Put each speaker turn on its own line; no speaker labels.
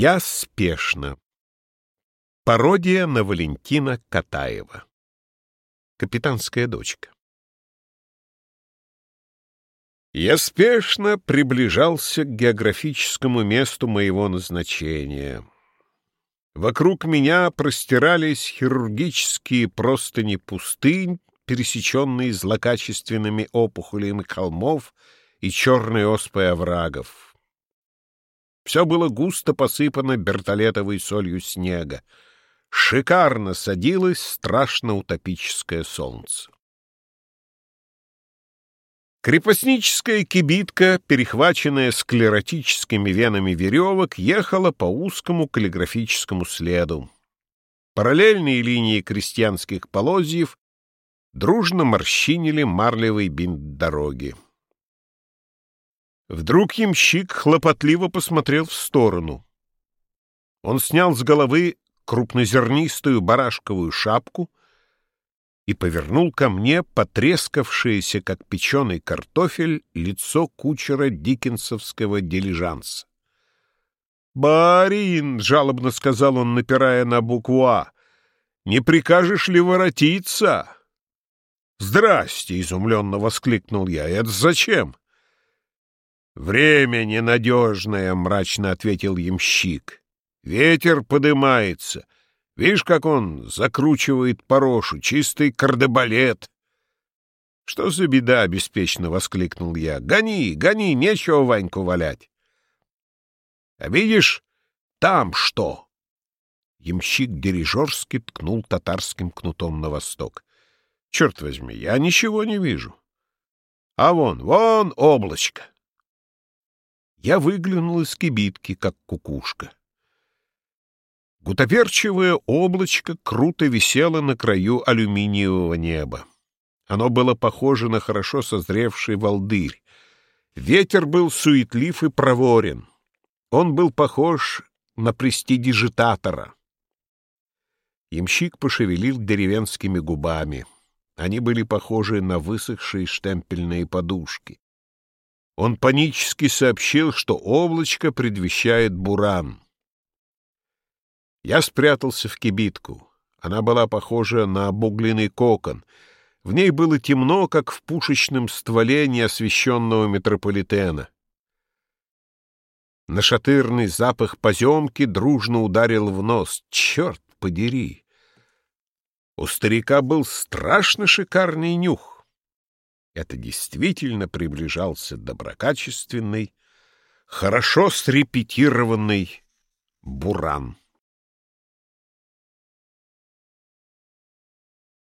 Я спешно. Пародия на Валентина Катаева. Капитанская дочка. Я спешно приближался к географическому месту моего назначения. Вокруг меня простирались хирургические простыни пустынь, пересеченные злокачественными опухолями холмов и черной оспой оврагов. Все было густо посыпано бертолетовой солью снега. Шикарно садилось страшно утопическое солнце. Крепостническая кибитка, перехваченная склеротическими венами веревок, ехала по узкому каллиграфическому следу. Параллельные линии крестьянских полозьев дружно морщинили марлевый бинт дороги. Вдруг ямщик хлопотливо посмотрел в сторону. Он снял с головы крупнозернистую барашковую шапку и повернул ко мне потрескавшееся, как печеный картофель, лицо кучера диккенсовского дилижанса. «Барин!» — жалобно сказал он, напирая на букву «А». «Не прикажешь ли воротиться?» «Здрасте!» — изумленно воскликнул я. «Это зачем?» «Время ненадежное», — мрачно ответил ямщик. «Ветер подымается. Видишь, как он закручивает порошу, чистый кардебалет». «Что за беда?» — беспечно воскликнул я. «Гони, гони, нечего Ваньку валять». «А видишь, там что?» Ямщик дирижерски ткнул татарским кнутом на восток. «Черт возьми, я ничего не вижу. А вон, вон облачко». Я выглянул из кибитки, как кукушка. Гутоперчивое облачко круто висело на краю алюминиевого неба. Оно было похоже на хорошо созревший волдырь. Ветер был суетлив и проворен. Он был похож на престидижитатора. Ямщик пошевелил деревенскими губами. Они были похожи на высохшие штемпельные подушки. Он панически сообщил, что облачко предвещает буран. Я спрятался в кибитку. Она была похожа на обугленный кокон. В ней было темно, как в пушечном стволе неосвещенного метрополитена. Нашатырный запах поземки дружно ударил в нос. Черт подери! У старика был страшно шикарный нюх. Это действительно приближался доброкачественный, хорошо срепетированный буран.